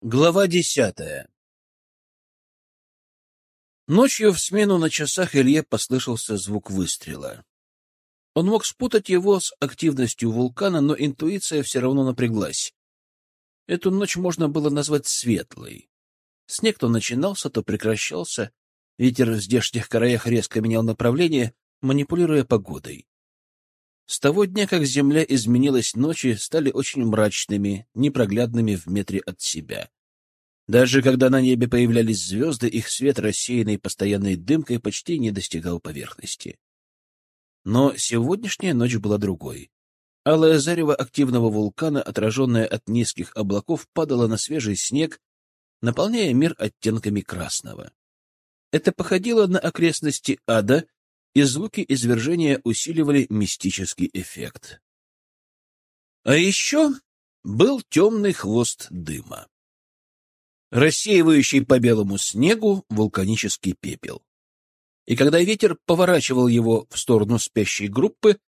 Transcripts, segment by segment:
Глава десятая Ночью в смену на часах Илье послышался звук выстрела. Он мог спутать его с активностью вулкана, но интуиция все равно напряглась. Эту ночь можно было назвать светлой. Снег то начинался, то прекращался. Ветер в здешних краях резко менял направление, манипулируя погодой. С того дня, как земля изменилась, ночи стали очень мрачными, непроглядными в метре от себя. Даже когда на небе появлялись звезды, их свет, рассеянный постоянной дымкой, почти не достигал поверхности. Но сегодняшняя ночь была другой. Алое зарево активного вулкана, отраженное от низких облаков, падало на свежий снег, наполняя мир оттенками красного. Это походило на окрестности ада, и звуки извержения усиливали мистический эффект. А еще был темный хвост дыма, рассеивающий по белому снегу вулканический пепел. И когда ветер поворачивал его в сторону спящей группы,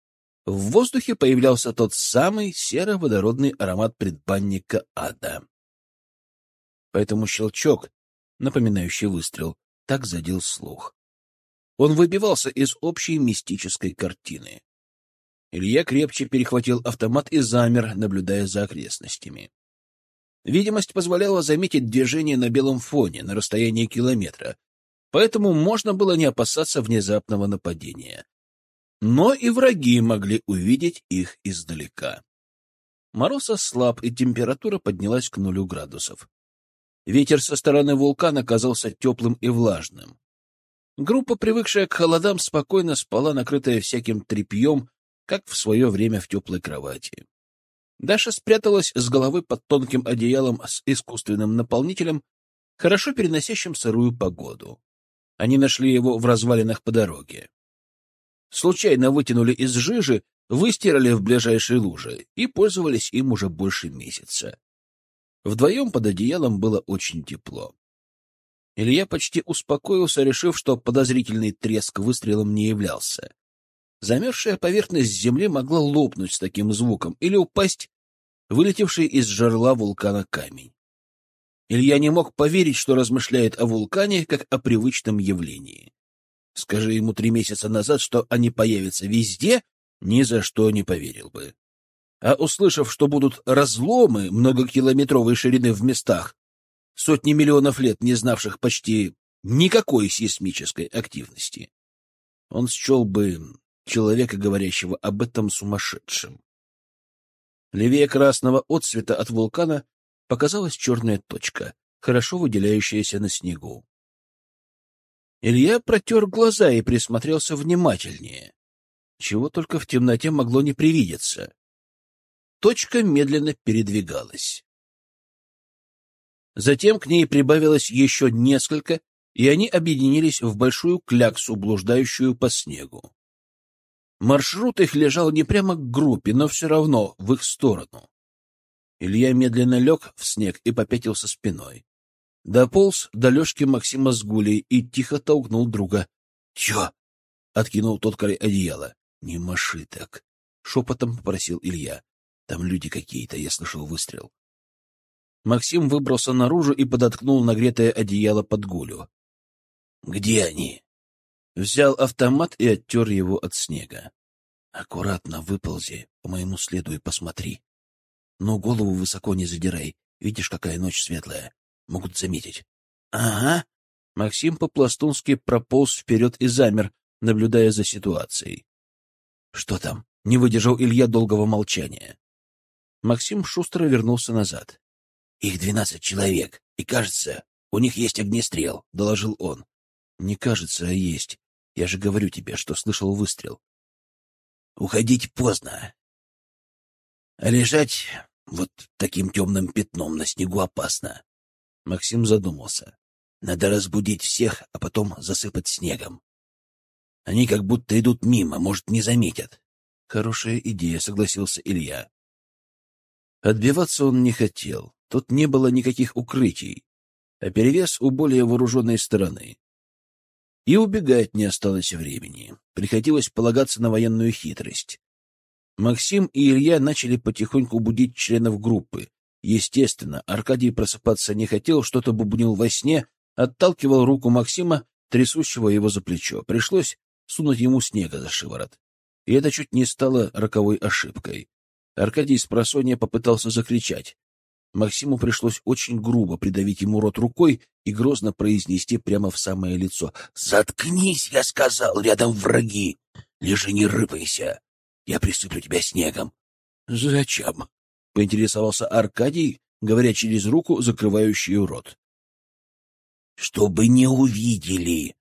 в воздухе появлялся тот самый серо-водородный аромат предбанника ада. Поэтому щелчок, напоминающий выстрел, так задел слух. Он выбивался из общей мистической картины. Илья крепче перехватил автомат и замер, наблюдая за окрестностями. Видимость позволяла заметить движение на белом фоне на расстоянии километра, поэтому можно было не опасаться внезапного нападения. Но и враги могли увидеть их издалека. Мороз ослаб, и температура поднялась к нулю градусов. Ветер со стороны вулкана казался теплым и влажным. Группа, привыкшая к холодам, спокойно спала, накрытая всяким тряпьем, как в свое время в теплой кровати. Даша спряталась с головы под тонким одеялом с искусственным наполнителем, хорошо переносящим сырую погоду. Они нашли его в развалинах по дороге. Случайно вытянули из жижи, выстирали в ближайшей луже и пользовались им уже больше месяца. Вдвоем под одеялом было очень тепло. Илья почти успокоился, решив, что подозрительный треск выстрелом не являлся. Замерзшая поверхность земли могла лопнуть с таким звуком или упасть, вылетевший из жерла вулкана камень. Илья не мог поверить, что размышляет о вулкане, как о привычном явлении. Скажи ему три месяца назад, что они появятся везде, ни за что не поверил бы. А услышав, что будут разломы многокилометровой ширины в местах, сотни миллионов лет не знавших почти никакой сейсмической активности. Он счел бы человека, говорящего об этом, сумасшедшим. Левее красного отсвета от вулкана показалась черная точка, хорошо выделяющаяся на снегу. Илья протер глаза и присмотрелся внимательнее. Чего только в темноте могло не привидеться. Точка медленно передвигалась. Затем к ней прибавилось еще несколько, и они объединились в большую кляксу, блуждающую по снегу. Маршрут их лежал не прямо к группе, но все равно в их сторону. Илья медленно лег в снег и попятился спиной. Дополз до Лешки Максима с Гулей и тихо толкнул друга. — Чё? — откинул тот край одеяла. — Не маши так, — шепотом попросил Илья. — Там люди какие-то, я слышал выстрел. Максим выбрался наружу и подоткнул нагретое одеяло под гулю. — Где они? Взял автомат и оттер его от снега. — Аккуратно выползи, по моему следу и посмотри. Но голову высоко не задирай, видишь, какая ночь светлая. Могут заметить. — Ага. Максим по-пластунски прополз вперед и замер, наблюдая за ситуацией. — Что там? — не выдержал Илья долгого молчания. Максим шустро вернулся назад. Их двенадцать человек, и, кажется, у них есть огнестрел, — доложил он. Не кажется, а есть. Я же говорю тебе, что слышал выстрел. Уходить поздно. А лежать вот таким темным пятном на снегу опасно. Максим задумался. Надо разбудить всех, а потом засыпать снегом. Они как будто идут мимо, может, не заметят. Хорошая идея, согласился Илья. Отбиваться он не хотел. Тут не было никаких укрытий, а перевес у более вооруженной стороны. И убегать не осталось времени. Приходилось полагаться на военную хитрость. Максим и Илья начали потихоньку будить членов группы, Естественно, Аркадий просыпаться не хотел, что-то бубнил во сне, отталкивал руку Максима, трясущего его за плечо. Пришлось сунуть ему снега за шиворот. И это чуть не стало роковой ошибкой. Аркадий с просонья попытался закричать. Максиму пришлось очень грубо придавить ему рот рукой и грозно произнести прямо в самое лицо. «Заткнись, я сказал, рядом враги! Лежи, не рыпайся! Я присыплю тебя снегом!» «Зачем?» — поинтересовался Аркадий, говоря через руку, закрывающую рот. «Чтобы не увидели!»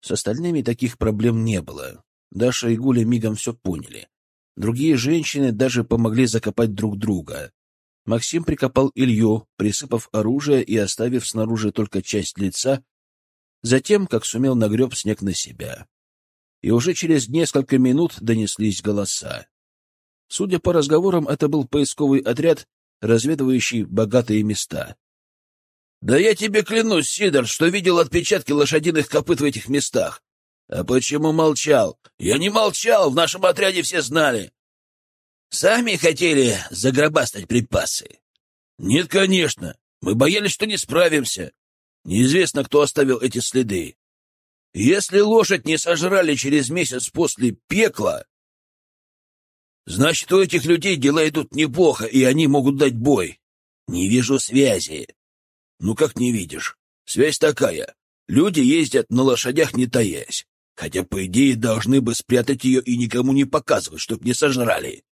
С остальными таких проблем не было. Даша и Гуля мигом все поняли. Другие женщины даже помогли закопать друг друга. Максим прикопал Илью, присыпав оружие и оставив снаружи только часть лица, затем, как сумел, нагреб снег на себя. И уже через несколько минут донеслись голоса. Судя по разговорам, это был поисковый отряд, разведывающий богатые места. — Да я тебе клянусь, Сидор, что видел отпечатки лошадиных копыт в этих местах. — А почему молчал? — Я не молчал, в нашем отряде все знали. Сами хотели загробастать припасы? Нет, конечно. Мы боялись, что не справимся. Неизвестно, кто оставил эти следы. Если лошадь не сожрали через месяц после пекла, значит, у этих людей дела идут неплохо, и они могут дать бой. Не вижу связи. Ну как не видишь? Связь такая. Люди ездят на лошадях, не таясь. Хотя, по идее, должны бы спрятать ее и никому не показывать, чтоб не сожрали.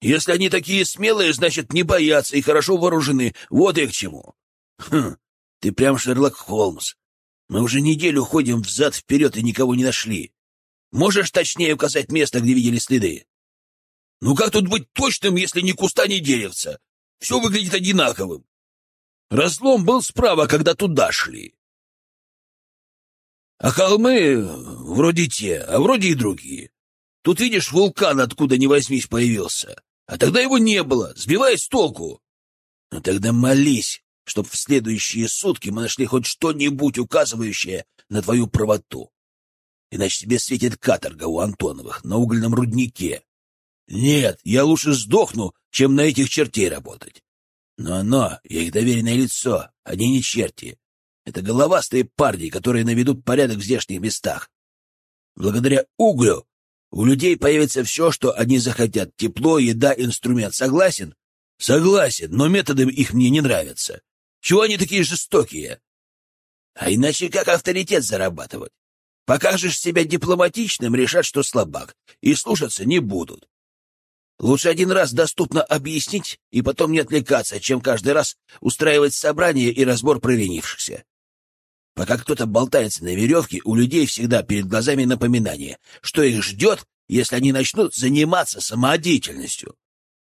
Если они такие смелые, значит, не боятся и хорошо вооружены. Вот и к чему. Хм, ты прям Шерлок Холмс. Мы уже неделю ходим взад-вперед и никого не нашли. Можешь точнее указать место, где видели следы? Ну как тут быть точным, если ни куста, ни деревца? Все выглядит одинаковым. Разлом был справа, когда туда шли. А холмы вроде те, а вроде и другие. Тут, видишь, вулкан откуда ни возьмись появился. А тогда его не было, сбиваясь с толку. Но тогда молись, чтоб в следующие сутки мы нашли хоть что-нибудь, указывающее на твою правоту. Иначе тебе светит каторга у Антоновых на угольном руднике. Нет, я лучше сдохну, чем на этих чертей работать. Но оно, я их доверенное лицо, они не черти. Это головастые парни, которые наведут порядок в здешних местах. Благодаря углю у людей появится все, что они захотят. Тепло, еда, инструмент. Согласен? Согласен, но методы их мне не нравятся. Чего они такие жестокие? А иначе как авторитет зарабатывать? Покажешь себя дипломатичным, решат, что слабак, и слушаться не будут. Лучше один раз доступно объяснить и потом не отвлекаться, чем каждый раз устраивать собрание и разбор провинившихся. Пока кто-то болтается на веревке, у людей всегда перед глазами напоминание, что их ждет, если они начнут заниматься самодеятельностью.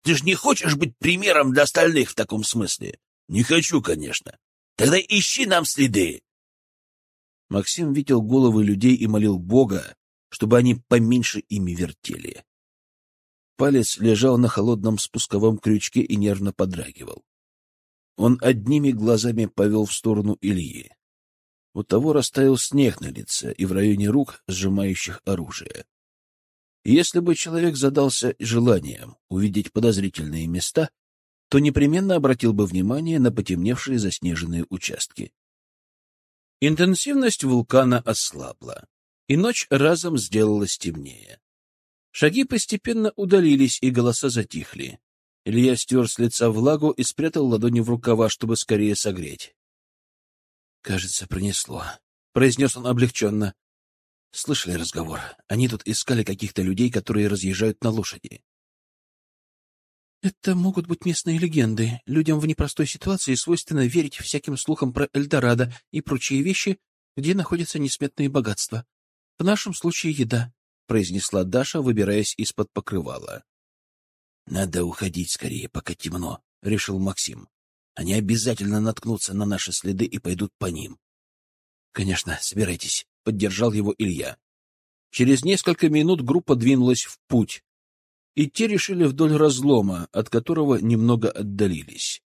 Ты же не хочешь быть примером для остальных в таком смысле? Не хочу, конечно. Тогда ищи нам следы. Максим видел головы людей и молил Бога, чтобы они поменьше ими вертели. Палец лежал на холодном спусковом крючке и нервно подрагивал. Он одними глазами повел в сторону Ильи. У того растаял снег на лице и в районе рук, сжимающих оружие. Если бы человек задался желанием увидеть подозрительные места, то непременно обратил бы внимание на потемневшие заснеженные участки. Интенсивность вулкана ослабла, и ночь разом сделалась темнее. Шаги постепенно удалились, и голоса затихли. Илья стер с лица влагу и спрятал ладони в рукава, чтобы скорее согреть. Кажется, пронесло, произнес он облегченно. Слышали разговор. Они тут искали каких-то людей, которые разъезжают на лошади. Это могут быть местные легенды. Людям в непростой ситуации свойственно верить всяким слухам про Эльдорадо и прочие вещи, где находятся несметные богатства. В нашем случае еда, — произнесла Даша, выбираясь из-под покрывала. — Надо уходить скорее, пока темно, — решил Максим. Они обязательно наткнутся на наши следы и пойдут по ним. — Конечно, собирайтесь, — поддержал его Илья. Через несколько минут группа двинулась в путь. Идти решили вдоль разлома, от которого немного отдалились.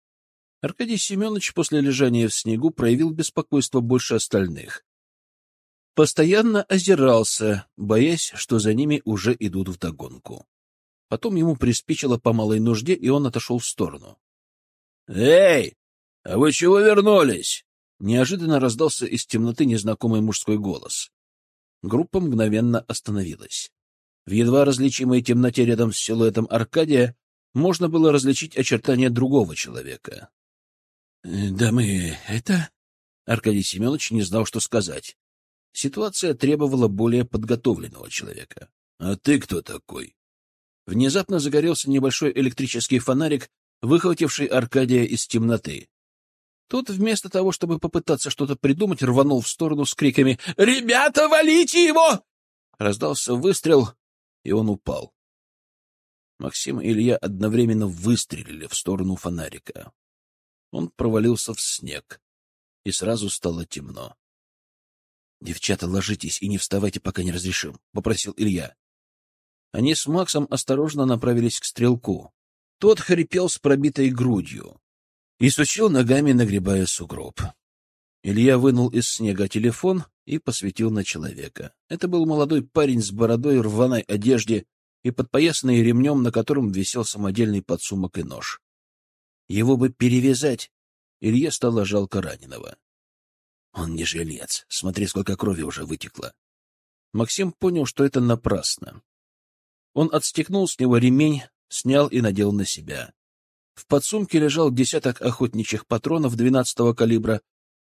Аркадий Семенович после лежания в снегу проявил беспокойство больше остальных. Постоянно озирался, боясь, что за ними уже идут вдогонку. Потом ему приспичило по малой нужде, и он отошел в сторону. «Эй, а вы чего вернулись?» Неожиданно раздался из темноты незнакомый мужской голос. Группа мгновенно остановилась. В едва различимой темноте рядом с силуэтом Аркадия можно было различить очертания другого человека. «Э, — Да мы это... Аркадий Семенович не знал, что сказать. Ситуация требовала более подготовленного человека. — А ты кто такой? Внезапно загорелся небольшой электрический фонарик, выхвативший Аркадия из темноты. Тот, вместо того, чтобы попытаться что-то придумать, рванул в сторону с криками «Ребята, валите его!» Раздался выстрел, и он упал. Максим и Илья одновременно выстрелили в сторону фонарика. Он провалился в снег, и сразу стало темно. — Девчата, ложитесь и не вставайте, пока не разрешим, — попросил Илья. Они с Максом осторожно направились к стрелку. Тот хрипел с пробитой грудью и сучил ногами, нагребая сугроб. Илья вынул из снега телефон и посветил на человека. Это был молодой парень с бородой рваной одежде и подпоясанный ремнем, на котором висел самодельный подсумок и нож. Его бы перевязать. Илье стало жалко раненого. Он не жилец. Смотри, сколько крови уже вытекло. Максим понял, что это напрасно. Он отстегнул с него ремень, снял и надел на себя. В подсумке лежал десяток охотничьих патронов двенадцатого калибра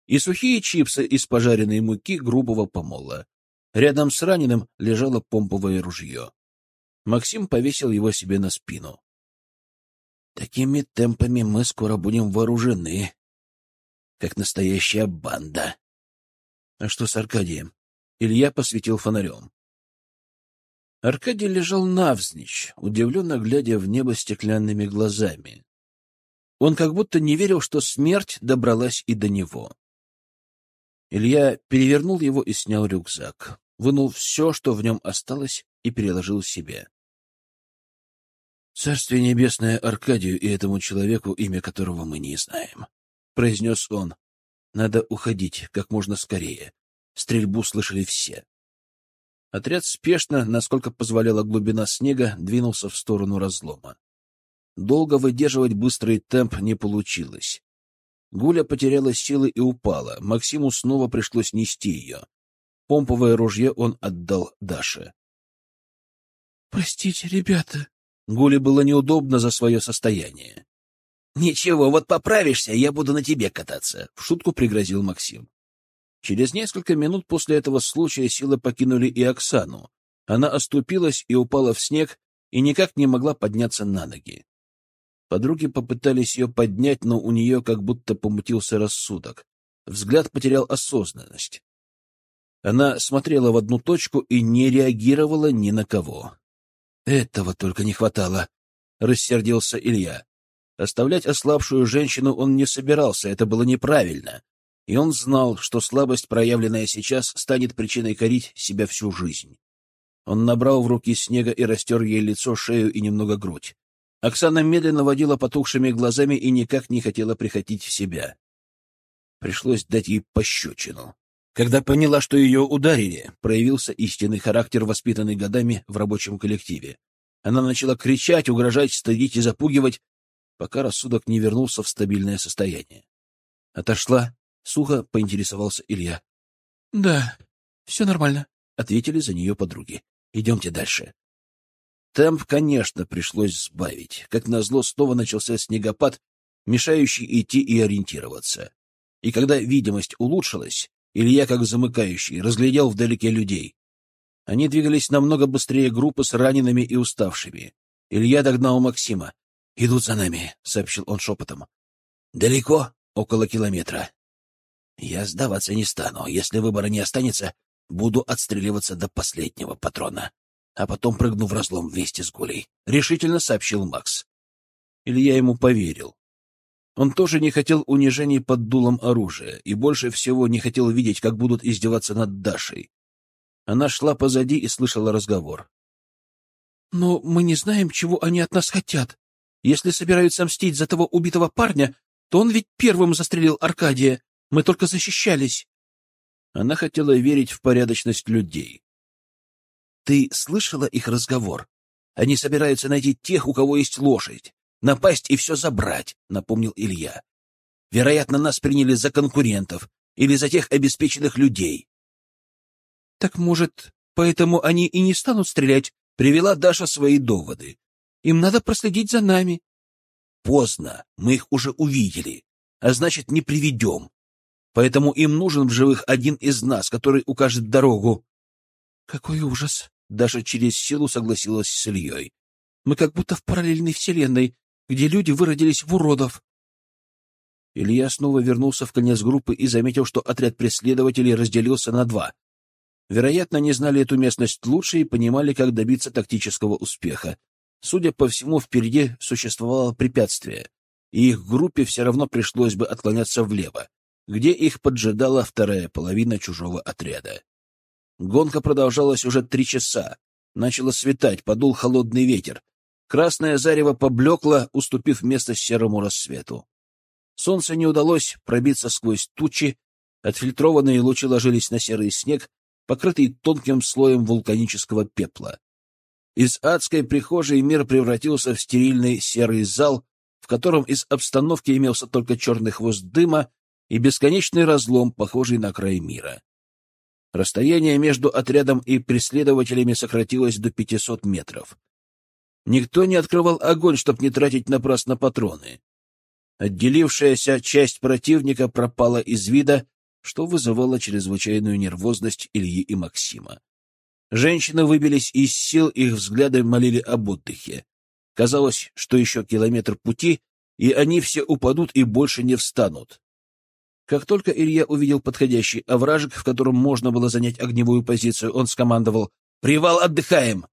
и сухие чипсы из пожаренной муки грубого помола. Рядом с раненым лежало помповое ружье. Максим повесил его себе на спину. Такими темпами мы скоро будем вооружены, как настоящая банда. А что с Аркадием? Илья посветил фонарем. Аркадий лежал навзничь, удивленно глядя в небо стеклянными глазами. Он как будто не верил, что смерть добралась и до него. Илья перевернул его и снял рюкзак, вынул все, что в нем осталось, и переложил себе. «Царствие небесное Аркадию и этому человеку, имя которого мы не знаем», — произнес он. «Надо уходить как можно скорее. Стрельбу слышали все». Отряд спешно, насколько позволяла глубина снега, двинулся в сторону разлома. Долго выдерживать быстрый темп не получилось. Гуля потеряла силы и упала. Максиму снова пришлось нести ее. Помповое ружье он отдал Даше. — Простите, ребята, Гуле было неудобно за свое состояние. — Ничего, вот поправишься, я буду на тебе кататься, — в шутку пригрозил Максим. Через несколько минут после этого случая силы покинули и Оксану. Она оступилась и упала в снег, и никак не могла подняться на ноги. Подруги попытались ее поднять, но у нее как будто помутился рассудок. Взгляд потерял осознанность. Она смотрела в одну точку и не реагировала ни на кого. Этого только не хватало, — рассердился Илья. Оставлять ослабшую женщину он не собирался, это было неправильно. И он знал, что слабость, проявленная сейчас, станет причиной корить себя всю жизнь. Он набрал в руки снега и растер ей лицо, шею и немного грудь. Оксана медленно водила потухшими глазами и никак не хотела приходить в себя. Пришлось дать ей пощечину. Когда поняла, что ее ударили, проявился истинный характер, воспитанный годами в рабочем коллективе. Она начала кричать, угрожать, стыдить и запугивать, пока рассудок не вернулся в стабильное состояние. Отошла, сухо поинтересовался Илья. — Да, все нормально, — ответили за нее подруги. — Идемте дальше. Темп, конечно, пришлось сбавить. Как назло, снова начался снегопад, мешающий идти и ориентироваться. И когда видимость улучшилась, Илья, как замыкающий, разглядел вдалеке людей. Они двигались намного быстрее группы с ранеными и уставшими. Илья догнал Максима. «Идут за нами», — сообщил он шепотом. «Далеко? Около километра. Я сдаваться не стану. Если выбора не останется, буду отстреливаться до последнего патрона. А потом прыгну в разлом вместе с Гулей», — решительно сообщил Макс. Илья ему поверил. Он тоже не хотел унижений под дулом оружия и больше всего не хотел видеть, как будут издеваться над Дашей. Она шла позади и слышала разговор. «Но мы не знаем, чего они от нас хотят. Если собираются мстить за того убитого парня, то он ведь первым застрелил Аркадия. Мы только защищались». Она хотела верить в порядочность людей. «Ты слышала их разговор? Они собираются найти тех, у кого есть лошадь. напасть и все забрать, — напомнил Илья. Вероятно, нас приняли за конкурентов или за тех обеспеченных людей. — Так, может, поэтому они и не станут стрелять? — привела Даша свои доводы. — Им надо проследить за нами. — Поздно, мы их уже увидели, а значит, не приведем. Поэтому им нужен в живых один из нас, который укажет дорогу. — Какой ужас! — Даша через силу согласилась с Ильей. — Мы как будто в параллельной вселенной, где люди выродились в уродов. Илья снова вернулся в конец группы и заметил, что отряд преследователей разделился на два. Вероятно, они знали эту местность лучше и понимали, как добиться тактического успеха. Судя по всему, впереди существовало препятствие, и их группе все равно пришлось бы отклоняться влево, где их поджидала вторая половина чужого отряда. Гонка продолжалась уже три часа. Начало светать, подул холодный ветер. Красное зарево поблекло, уступив место серому рассвету. Солнце не удалось пробиться сквозь тучи, отфильтрованные лучи ложились на серый снег, покрытый тонким слоем вулканического пепла. Из адской прихожей мир превратился в стерильный серый зал, в котором из обстановки имелся только черный хвост дыма и бесконечный разлом, похожий на край мира. Расстояние между отрядом и преследователями сократилось до 500 метров. Никто не открывал огонь, чтобы не тратить напрасно патроны. Отделившаяся часть противника пропала из вида, что вызывало чрезвычайную нервозность Ильи и Максима. Женщины выбились из сил, их взгляды молили об отдыхе. Казалось, что еще километр пути, и они все упадут и больше не встанут. Как только Илья увидел подходящий овражек, в котором можно было занять огневую позицию, он скомандовал «Привал, отдыхаем!».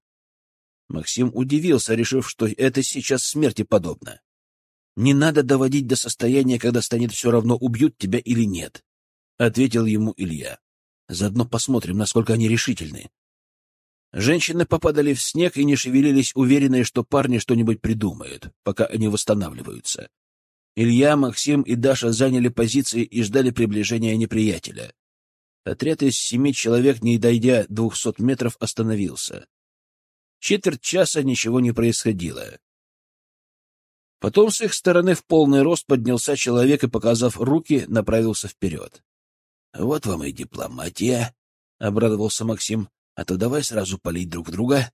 Максим удивился, решив, что это сейчас смерти подобно. Не надо доводить до состояния, когда станет все равно, убьют тебя или нет, — ответил ему Илья. Заодно посмотрим, насколько они решительны. Женщины попадали в снег и не шевелились, уверенные, что парни что-нибудь придумают, пока они восстанавливаются. Илья, Максим и Даша заняли позиции и ждали приближения неприятеля. Отряд из семи человек, не дойдя двухсот метров, остановился. Четверть часа ничего не происходило. Потом с их стороны в полный рост поднялся человек и, показав руки, направился вперед. — Вот вам и дипломатия, — обрадовался Максим. — А то давай сразу палить друг друга.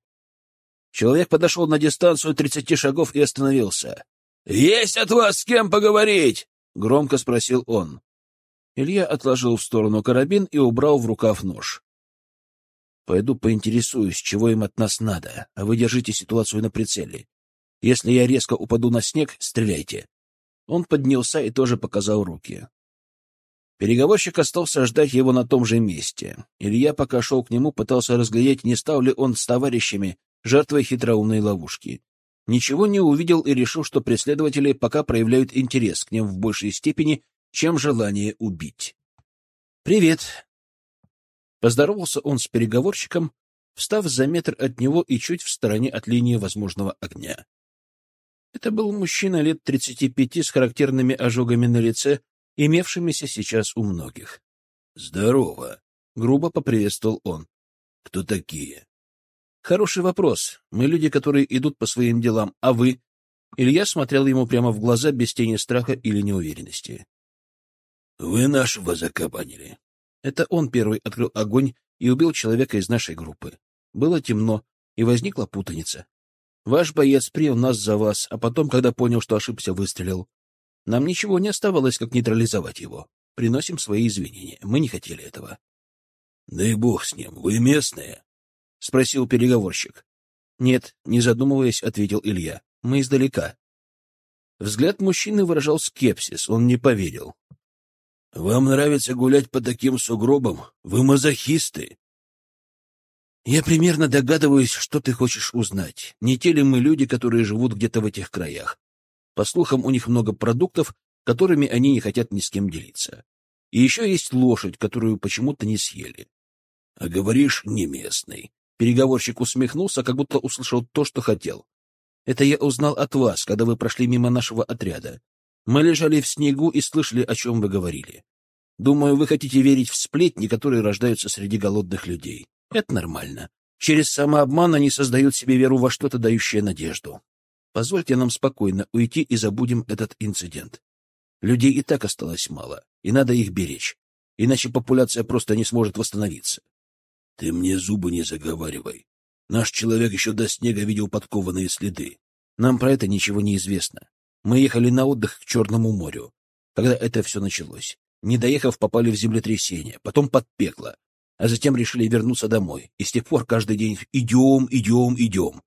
Человек подошел на дистанцию тридцати шагов и остановился. — Есть от вас с кем поговорить? — громко спросил он. Илья отложил в сторону карабин и убрал в рукав нож. — Пойду поинтересуюсь, чего им от нас надо, а вы держите ситуацию на прицеле. Если я резко упаду на снег, стреляйте. Он поднялся и тоже показал руки. Переговорщик остался ждать его на том же месте. Илья, пока шел к нему, пытался разглядеть, не стал ли он с товарищами жертвой хитроумной ловушки. Ничего не увидел и решил, что преследователи пока проявляют интерес к ним в большей степени, чем желание убить. «Привет!» Поздоровался он с переговорщиком, встав за метр от него и чуть в стороне от линии возможного огня. Это был мужчина лет тридцати пяти с характерными ожогами на лице, имевшимися сейчас у многих. — Здорово! — грубо поприветствовал он. — Кто такие? — Хороший вопрос. Мы люди, которые идут по своим делам, а вы? Илья смотрел ему прямо в глаза без тени страха или неуверенности. — Вы нашего закабанили. Это он первый открыл огонь и убил человека из нашей группы. Было темно, и возникла путаница. Ваш боец принял нас за вас, а потом, когда понял, что ошибся, выстрелил. Нам ничего не оставалось, как нейтрализовать его. Приносим свои извинения. Мы не хотели этого. — Да и бог с ним. Вы местные? — спросил переговорщик. — Нет, не задумываясь, ответил Илья. — Мы издалека. Взгляд мужчины выражал скепсис. Он не поверил. — Вам нравится гулять по таким сугробам? Вы мазохисты. Я примерно догадываюсь, что ты хочешь узнать. Не те ли мы люди, которые живут где-то в этих краях? По слухам, у них много продуктов, которыми они не хотят ни с кем делиться. И еще есть лошадь, которую почему-то не съели. — А говоришь, не местный. Переговорщик усмехнулся, как будто услышал то, что хотел. — Это я узнал от вас, когда вы прошли мимо нашего отряда. Мы лежали в снегу и слышали, о чем вы говорили. Думаю, вы хотите верить в сплетни, которые рождаются среди голодных людей. Это нормально. Через самообман они создают себе веру во что-то, дающее надежду. Позвольте нам спокойно уйти и забудем этот инцидент. Людей и так осталось мало, и надо их беречь, иначе популяция просто не сможет восстановиться. Ты мне зубы не заговаривай. Наш человек еще до снега видел подкованные следы. Нам про это ничего не известно. Мы ехали на отдых к Черному морю, когда это все началось. Не доехав, попали в землетрясение, потом под пекло, а затем решили вернуться домой. И с тех пор каждый день идем, идем, идем.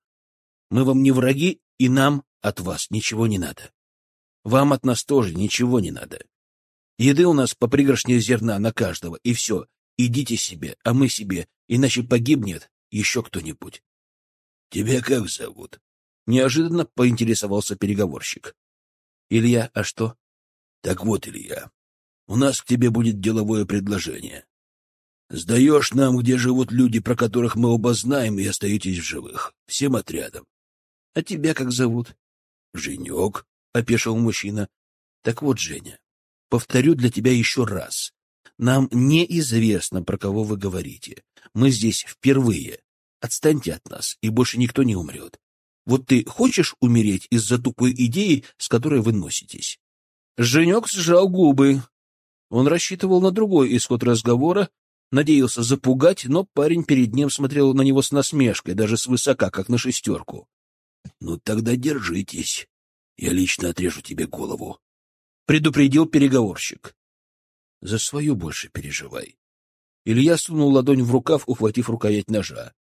Мы вам не враги, и нам от вас ничего не надо. Вам от нас тоже ничего не надо. Еды у нас по пригоршне зерна на каждого, и все. Идите себе, а мы себе, иначе погибнет еще кто-нибудь. — Тебя как зовут? — неожиданно поинтересовался переговорщик. — Илья, а что? — Так вот, Илья, у нас к тебе будет деловое предложение. Сдаешь нам, где живут люди, про которых мы оба знаем, и остаетесь в живых. Всем отрядом. — А тебя как зовут? — Женек, — опешил мужчина. — Так вот, Женя, повторю для тебя еще раз. Нам неизвестно, про кого вы говорите. Мы здесь впервые. Отстаньте от нас, и больше никто не умрет. Вот ты хочешь умереть из-за тупой идеи, с которой вы носитесь? Женек сжал губы. Он рассчитывал на другой исход разговора, надеялся запугать, но парень перед ним смотрел на него с насмешкой, даже свысока, как на шестерку. — Ну тогда держитесь. Я лично отрежу тебе голову. Предупредил переговорщик. — За свою больше переживай. Илья сунул ладонь в рукав, ухватив рукоять ножа.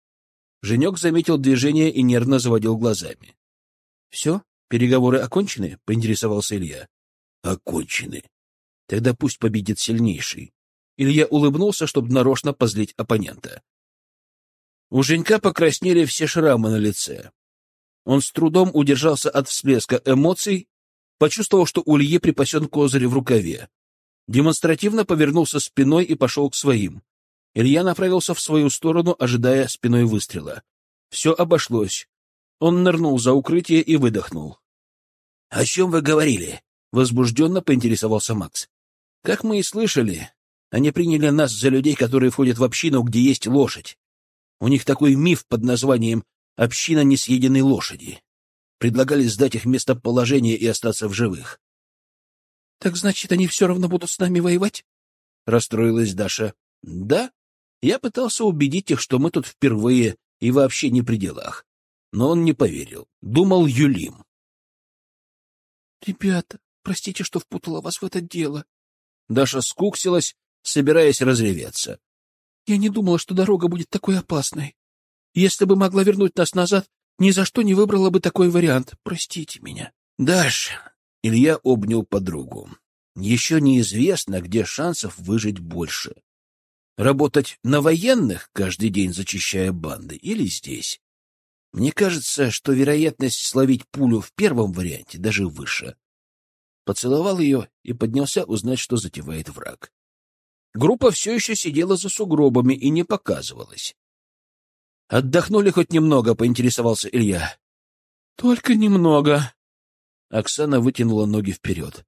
Женек заметил движение и нервно заводил глазами. — Все? Переговоры окончены? — поинтересовался Илья. — Окончены. — Тогда пусть победит сильнейший. Илья улыбнулся, чтобы нарочно позлить оппонента. У Женька покраснели все шрамы на лице. Он с трудом удержался от всплеска эмоций, почувствовал, что у Ильи припасен козырь в рукаве. Демонстративно повернулся спиной и пошел к своим. Илья направился в свою сторону, ожидая спиной выстрела. Все обошлось. Он нырнул за укрытие и выдохнул. — О чем вы говорили? — возбужденно поинтересовался Макс. — Как мы и слышали, они приняли нас за людей, которые входят в общину, где есть лошадь. У них такой миф под названием «Община несъеденной лошади». Предлагали сдать их местоположение и остаться в живых. — Так значит, они все равно будут с нами воевать? — расстроилась Даша. — Да. Я пытался убедить их, что мы тут впервые и вообще не при делах. Но он не поверил. Думал Юлим. — Ребята, простите, что впутала вас в это дело. Даша скуксилась, собираясь разреветься. — Я не думала, что дорога будет такой опасной. Если бы могла вернуть нас назад, ни за что не выбрала бы такой вариант. Простите меня. — Даш, — Илья обнял подругу, — еще неизвестно, где шансов выжить больше. Работать на военных, каждый день зачищая банды, или здесь? Мне кажется, что вероятность словить пулю в первом варианте даже выше. Поцеловал ее и поднялся узнать, что затевает враг. Группа все еще сидела за сугробами и не показывалась. «Отдохнули хоть немного?» — поинтересовался Илья. «Только немного». Оксана вытянула ноги вперед.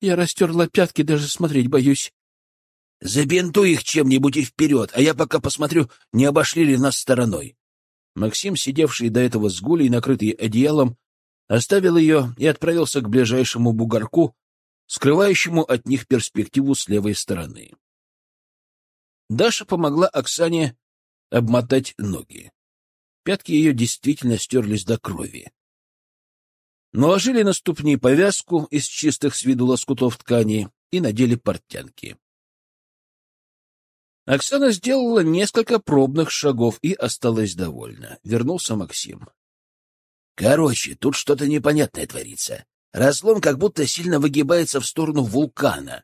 «Я растерла пятки, даже смотреть боюсь». «Забинтуй их чем-нибудь и вперед, а я пока посмотрю, не обошли ли нас стороной». Максим, сидевший до этого с гулей, накрытый одеялом, оставил ее и отправился к ближайшему бугорку, скрывающему от них перспективу с левой стороны. Даша помогла Оксане обмотать ноги. Пятки ее действительно стерлись до крови. Наложили на ступни повязку из чистых с виду лоскутов ткани и надели портянки. Оксана сделала несколько пробных шагов и осталась довольна. Вернулся Максим. — Короче, тут что-то непонятное творится. Разлом как будто сильно выгибается в сторону вулкана.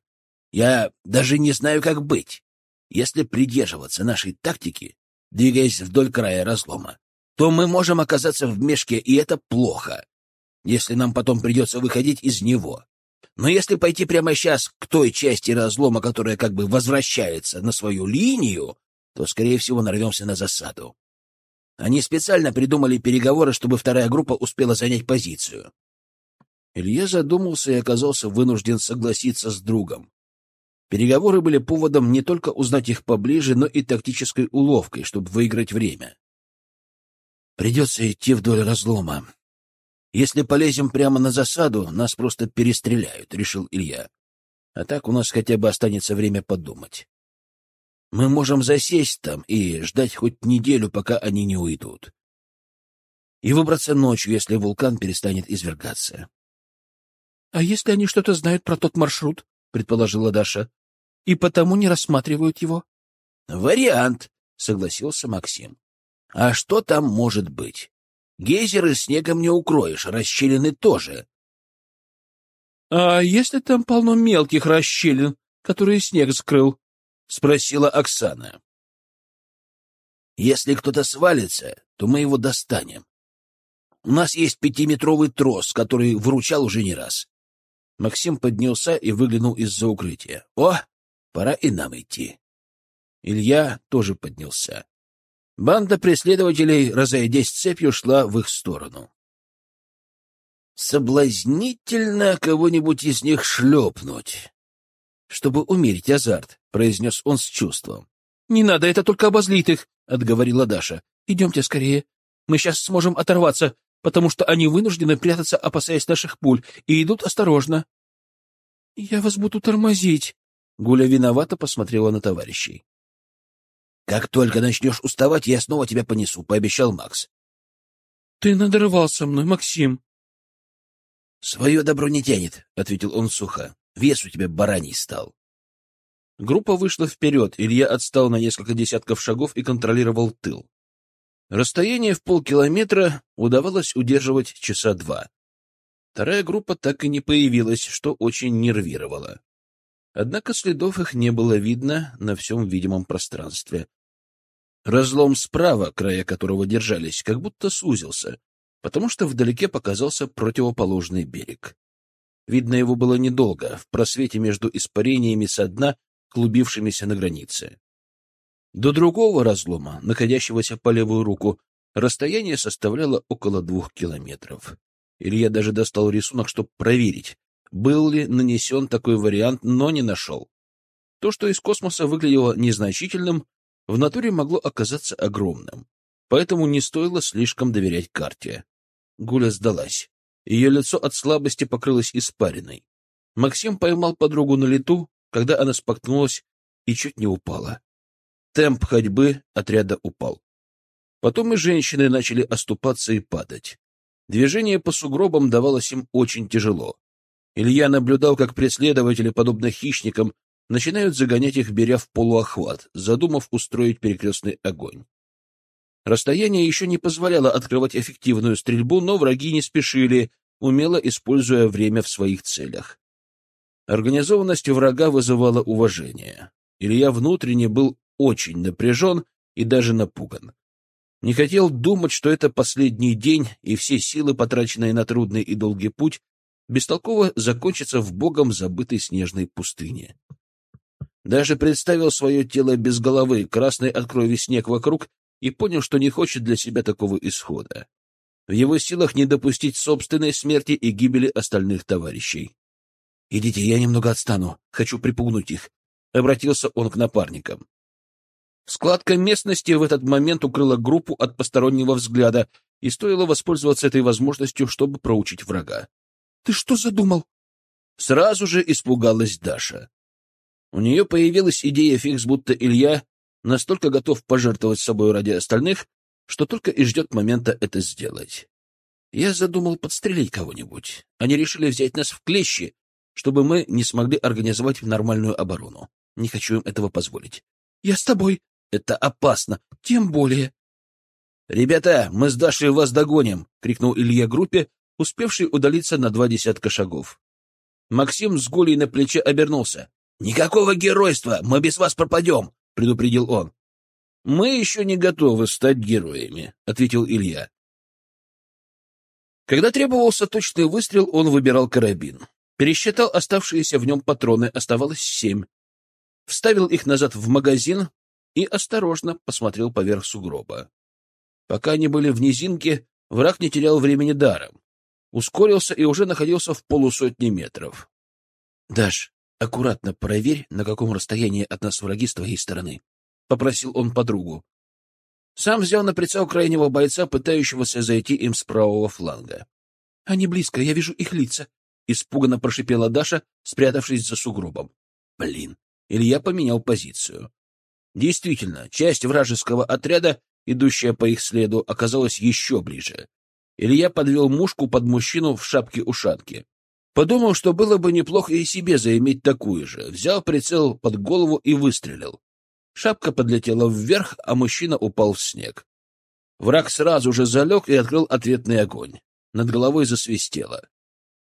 Я даже не знаю, как быть. Если придерживаться нашей тактики, двигаясь вдоль края разлома, то мы можем оказаться в мешке, и это плохо, если нам потом придется выходить из него. Но если пойти прямо сейчас к той части разлома, которая как бы возвращается на свою линию, то, скорее всего, нарвемся на засаду. Они специально придумали переговоры, чтобы вторая группа успела занять позицию. Илья задумался и оказался вынужден согласиться с другом. Переговоры были поводом не только узнать их поближе, но и тактической уловкой, чтобы выиграть время. Придется идти вдоль разлома. Если полезем прямо на засаду, нас просто перестреляют, — решил Илья. А так у нас хотя бы останется время подумать. Мы можем засесть там и ждать хоть неделю, пока они не уйдут. И выбраться ночью, если вулкан перестанет извергаться. — А если они что-то знают про тот маршрут, — предположила Даша, — и потому не рассматривают его? — Вариант, — согласился Максим. — А что там может быть? Гейзеры снегом не укроешь, расщелины тоже. — А если там полно мелких расщелин, которые снег скрыл? — спросила Оксана. — Если кто-то свалится, то мы его достанем. У нас есть пятиметровый трос, который выручал уже не раз. Максим поднялся и выглянул из-за укрытия. — О, пора и нам идти. Илья тоже поднялся. Банда преследователей, разойдясь цепью, шла в их сторону. Соблазнительно кого-нибудь из них шлепнуть, чтобы умерить азарт, — произнес он с чувством. — Не надо, это только обозлит их, — отговорила Даша. — Идемте скорее. Мы сейчас сможем оторваться, потому что они вынуждены прятаться, опасаясь наших пуль, и идут осторожно. — Я вас буду тормозить. Гуля виновато посмотрела на товарищей. — Как только начнешь уставать, я снова тебя понесу, — пообещал Макс. — Ты надрывал со мной, Максим. — Свое добро не тянет, — ответил он сухо. — Вес у тебя бараний стал. Группа вышла вперед, Илья отстал на несколько десятков шагов и контролировал тыл. Расстояние в полкилометра удавалось удерживать часа два. Вторая группа так и не появилась, что очень нервировало. Однако следов их не было видно на всем видимом пространстве. Разлом справа, края которого держались, как будто сузился, потому что вдалеке показался противоположный берег. Видно его было недолго, в просвете между испарениями со дна, клубившимися на границе. До другого разлома, находящегося по левую руку, расстояние составляло около двух километров. Илья даже достал рисунок, чтобы проверить, был ли нанесен такой вариант, но не нашел. То, что из космоса выглядело незначительным, в натуре могло оказаться огромным, поэтому не стоило слишком доверять карте. Гуля сдалась. Ее лицо от слабости покрылось испариной. Максим поймал подругу на лету, когда она споткнулась и чуть не упала. Темп ходьбы отряда упал. Потом и женщины начали оступаться и падать. Движение по сугробам давалось им очень тяжело. Илья наблюдал, как преследователи, подобно хищникам, начинают загонять их, беря в полуохват, задумав устроить перекрестный огонь. Расстояние еще не позволяло открывать эффективную стрельбу, но враги не спешили, умело используя время в своих целях. Организованность врага вызывала уважение. Илья внутренне был очень напряжен и даже напуган. Не хотел думать, что это последний день, и все силы, потраченные на трудный и долгий путь, бестолково закончится в богом забытой снежной пустыне. Даже представил свое тело без головы, красный от крови снег вокруг, и понял, что не хочет для себя такого исхода. В его силах не допустить собственной смерти и гибели остальных товарищей. — Идите, я немного отстану, хочу припугнуть их, — обратился он к напарникам. Складка местности в этот момент укрыла группу от постороннего взгляда, и стоило воспользоваться этой возможностью, чтобы проучить врага. Ты что задумал? Сразу же испугалась Даша. У нее появилась идея фикс, будто Илья настолько готов пожертвовать собой ради остальных, что только и ждет момента это сделать. Я задумал подстрелить кого-нибудь. Они решили взять нас в клещи, чтобы мы не смогли организовать нормальную оборону. Не хочу им этого позволить. Я с тобой. Это опасно. Тем более. «Ребята, мы с Дашей вас догоним!» — крикнул Илья группе, успевший удалиться на два десятка шагов. Максим с Гулей на плече обернулся. «Никакого геройства! Мы без вас пропадем!» — предупредил он. «Мы еще не готовы стать героями», — ответил Илья. Когда требовался точный выстрел, он выбирал карабин. Пересчитал оставшиеся в нем патроны, оставалось семь. Вставил их назад в магазин и осторожно посмотрел поверх сугроба. Пока они были в низинке, враг не терял времени даром ускорился и уже находился в полусотни метров. — Даш, аккуратно проверь, на каком расстоянии от нас враги с твоей стороны, — попросил он подругу. Сам взял на прицел крайнего бойца, пытающегося зайти им с правого фланга. Они близко, я вижу их лица. Испуганно прошипела Даша, спрятавшись за сугробом. Блин, Илья поменял позицию. Действительно, часть вражеского отряда, идущая по их следу, оказалась еще ближе. Илья подвел мушку под мужчину в шапке-ушанке. Подумал, что было бы неплохо и себе заиметь такую же. Взял прицел под голову и выстрелил. Шапка подлетела вверх, а мужчина упал в снег. Враг сразу же залег и открыл ответный огонь. Над головой засвистело.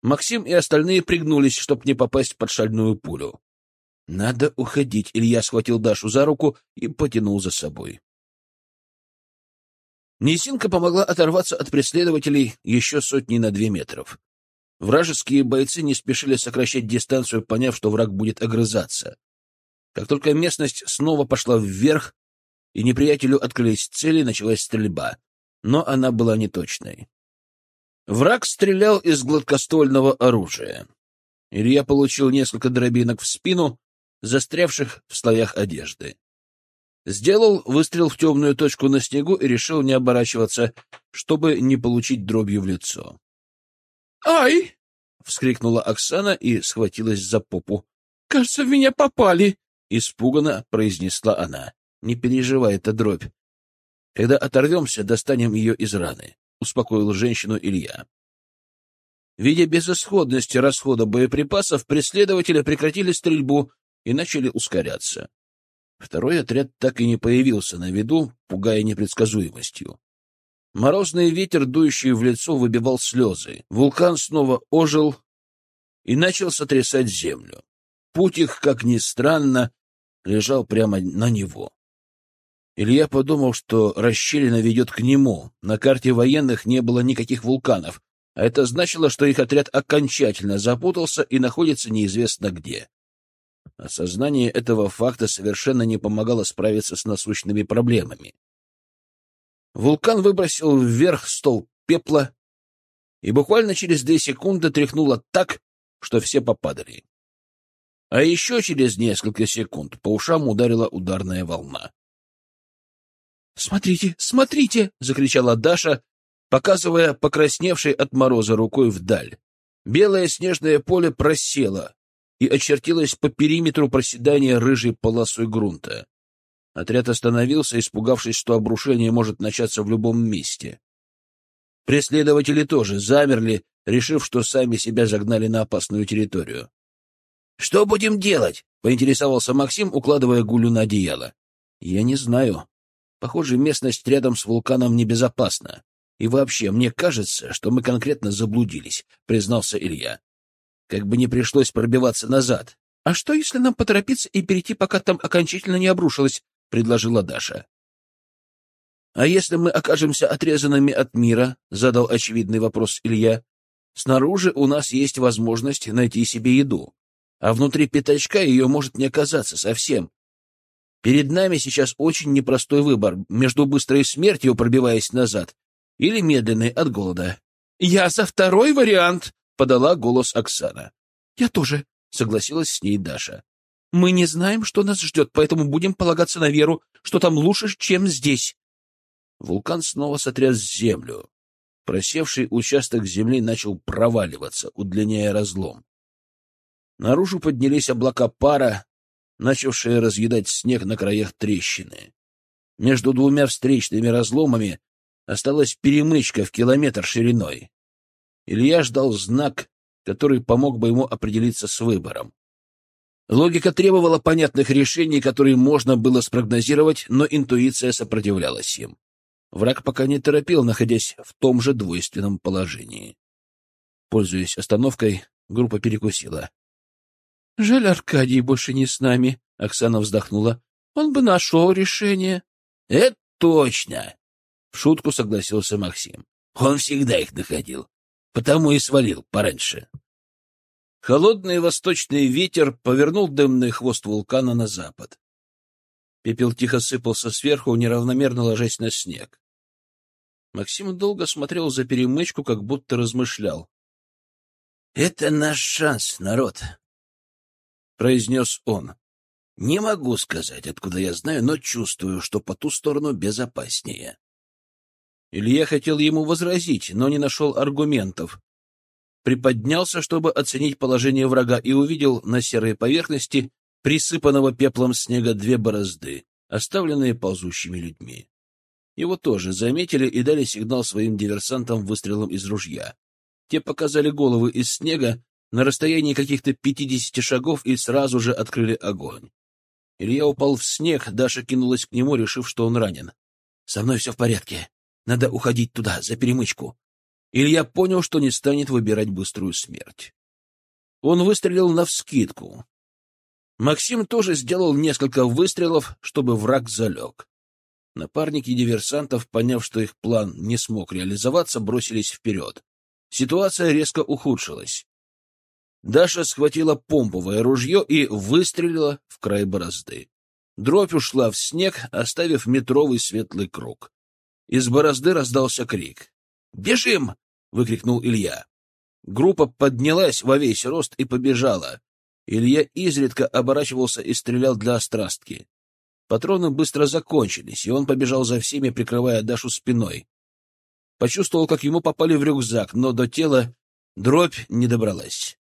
Максим и остальные пригнулись, чтобы не попасть под шальную пулю. «Надо уходить», — Илья схватил Дашу за руку и потянул за собой. Несинка помогла оторваться от преследователей еще сотни на две метров. Вражеские бойцы не спешили сокращать дистанцию, поняв, что враг будет огрызаться. Как только местность снова пошла вверх, и неприятелю открылись цели, началась стрельба, но она была неточной. Враг стрелял из гладкоствольного оружия. Илья получил несколько дробинок в спину, застрявших в слоях одежды. Сделал выстрел в темную точку на снегу и решил не оборачиваться, чтобы не получить дробью в лицо. «Ай!» — вскрикнула Оксана и схватилась за попу. «Кажется, в меня попали!» — испуганно произнесла она. «Не переживай, это дробь. Когда оторвемся, достанем ее из раны», — успокоил женщину Илья. Видя безысходность расхода боеприпасов, преследователи прекратили стрельбу и начали ускоряться. Второй отряд так и не появился на виду, пугая непредсказуемостью. Морозный ветер, дующий в лицо, выбивал слезы. Вулкан снова ожил и начал сотрясать землю. Путь их, как ни странно, лежал прямо на него. Илья подумал, что расщелина ведет к нему. На карте военных не было никаких вулканов, а это значило, что их отряд окончательно запутался и находится неизвестно где. Осознание этого факта совершенно не помогало справиться с насущными проблемами. Вулкан выбросил вверх стол пепла, и буквально через две секунды тряхнуло так, что все попадали. А еще через несколько секунд по ушам ударила ударная волна. «Смотрите, смотрите!» — закричала Даша, показывая покрасневшей от мороза рукой вдаль. Белое снежное поле просело, и очертилась по периметру проседания рыжей полосой грунта. Отряд остановился, испугавшись, что обрушение может начаться в любом месте. Преследователи тоже замерли, решив, что сами себя загнали на опасную территорию. — Что будем делать? — поинтересовался Максим, укладывая Гулю на одеяло. — Я не знаю. Похоже, местность рядом с вулканом небезопасна. И вообще, мне кажется, что мы конкретно заблудились, — признался Илья. Как бы не пришлось пробиваться назад. — А что, если нам поторопиться и перейти, пока там окончательно не обрушилось? — предложила Даша. — А если мы окажемся отрезанными от мира? — задал очевидный вопрос Илья. — Снаружи у нас есть возможность найти себе еду, а внутри пятачка ее может не оказаться совсем. Перед нами сейчас очень непростой выбор между быстрой смертью, пробиваясь назад, или медленной от голода. — Я за второй вариант! — подала голос Оксана. — Я тоже, — согласилась с ней Даша. — Мы не знаем, что нас ждет, поэтому будем полагаться на веру, что там лучше, чем здесь. Вулкан снова сотряс землю. Просевший участок земли начал проваливаться, удлиняя разлом. Наружу поднялись облака пара, начавшие разъедать снег на краях трещины. Между двумя встречными разломами осталась перемычка в километр шириной. Илья ждал знак, который помог бы ему определиться с выбором. Логика требовала понятных решений, которые можно было спрогнозировать, но интуиция сопротивлялась им. Враг пока не торопил, находясь в том же двойственном положении. Пользуясь остановкой, группа перекусила. — Жаль, Аркадий больше не с нами, — Оксана вздохнула. — Он бы нашел решение. — Это точно! — в шутку согласился Максим. — Он всегда их находил потому и свалил пораньше. Холодный восточный ветер повернул дымный хвост вулкана на запад. Пепел тихо сыпался сверху, неравномерно ложась на снег. Максим долго смотрел за перемычку, как будто размышлял. — Это наш шанс, народ, — произнес он. — Не могу сказать, откуда я знаю, но чувствую, что по ту сторону безопаснее. Илья хотел ему возразить, но не нашел аргументов. Приподнялся, чтобы оценить положение врага, и увидел на серой поверхности присыпанного пеплом снега две борозды, оставленные ползущими людьми. Его тоже заметили и дали сигнал своим диверсантам выстрелом из ружья. Те показали головы из снега на расстоянии каких-то пятидесяти шагов и сразу же открыли огонь. Илья упал в снег, Даша кинулась к нему, решив, что он ранен. — Со мной все в порядке. Надо уходить туда, за перемычку. Илья понял, что не станет выбирать быструю смерть. Он выстрелил навскидку. Максим тоже сделал несколько выстрелов, чтобы враг залег. Напарники диверсантов, поняв, что их план не смог реализоваться, бросились вперед. Ситуация резко ухудшилась. Даша схватила помповое ружье и выстрелила в край борозды. Дробь ушла в снег, оставив метровый светлый круг. Из борозды раздался крик. «Бежим!» — выкрикнул Илья. Группа поднялась во весь рост и побежала. Илья изредка оборачивался и стрелял для острастки. Патроны быстро закончились, и он побежал за всеми, прикрывая Дашу спиной. Почувствовал, как ему попали в рюкзак, но до тела дробь не добралась.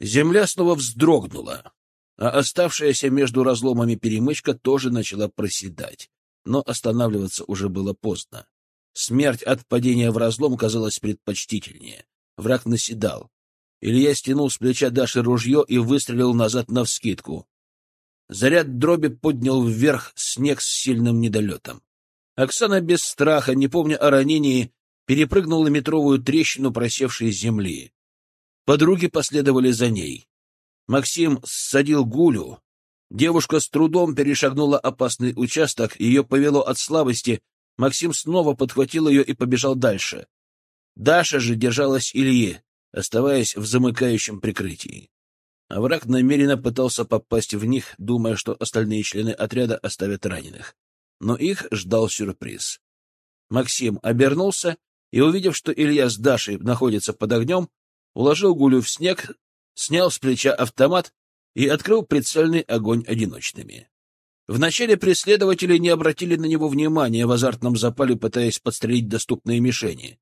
Земля снова вздрогнула, а оставшаяся между разломами перемычка тоже начала проседать, но останавливаться уже было поздно. Смерть от падения в разлом казалась предпочтительнее. Враг наседал. Илья стянул с плеча Даши ружье и выстрелил назад навскидку. Заряд дроби поднял вверх снег с сильным недолетом. Оксана без страха, не помня о ранении, перепрыгнула метровую трещину просевшей земли. Подруги последовали за ней. Максим ссадил Гулю. Девушка с трудом перешагнула опасный участок, ее повело от слабости. Максим снова подхватил ее и побежал дальше. Даша же держалась Ильи, оставаясь в замыкающем прикрытии. А враг намеренно пытался попасть в них, думая, что остальные члены отряда оставят раненых. Но их ждал сюрприз. Максим обернулся и, увидев, что Илья с Дашей находятся под огнем, уложил Гулю в снег, снял с плеча автомат и открыл прицельный огонь одиночными. Вначале преследователи не обратили на него внимания в азартном запале, пытаясь подстрелить доступные мишени.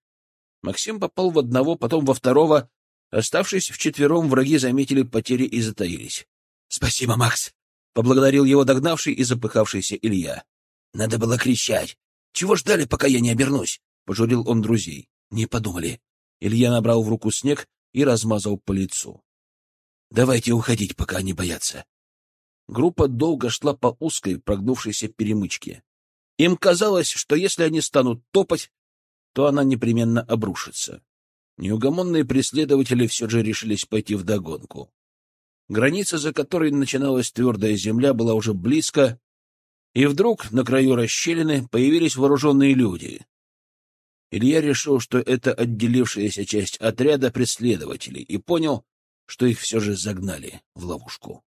Максим попал в одного, потом во второго. Оставшись вчетвером, враги заметили потери и затаились. — Спасибо, Макс! — поблагодарил его догнавший и запыхавшийся Илья. — Надо было кричать. Чего ждали, пока я не обернусь? — пожурил он друзей. — Не подумали. Илья набрал в руку снег и размазал по лицу. «Давайте уходить, пока они боятся». Группа долго шла по узкой, прогнувшейся перемычке. Им казалось, что если они станут топать, то она непременно обрушится. Неугомонные преследователи все же решились пойти вдогонку. Граница, за которой начиналась твердая земля, была уже близко, и вдруг на краю расщелины появились вооруженные люди. Илья решил, что это отделившаяся часть отряда преследователей, и понял, что их все же загнали в ловушку.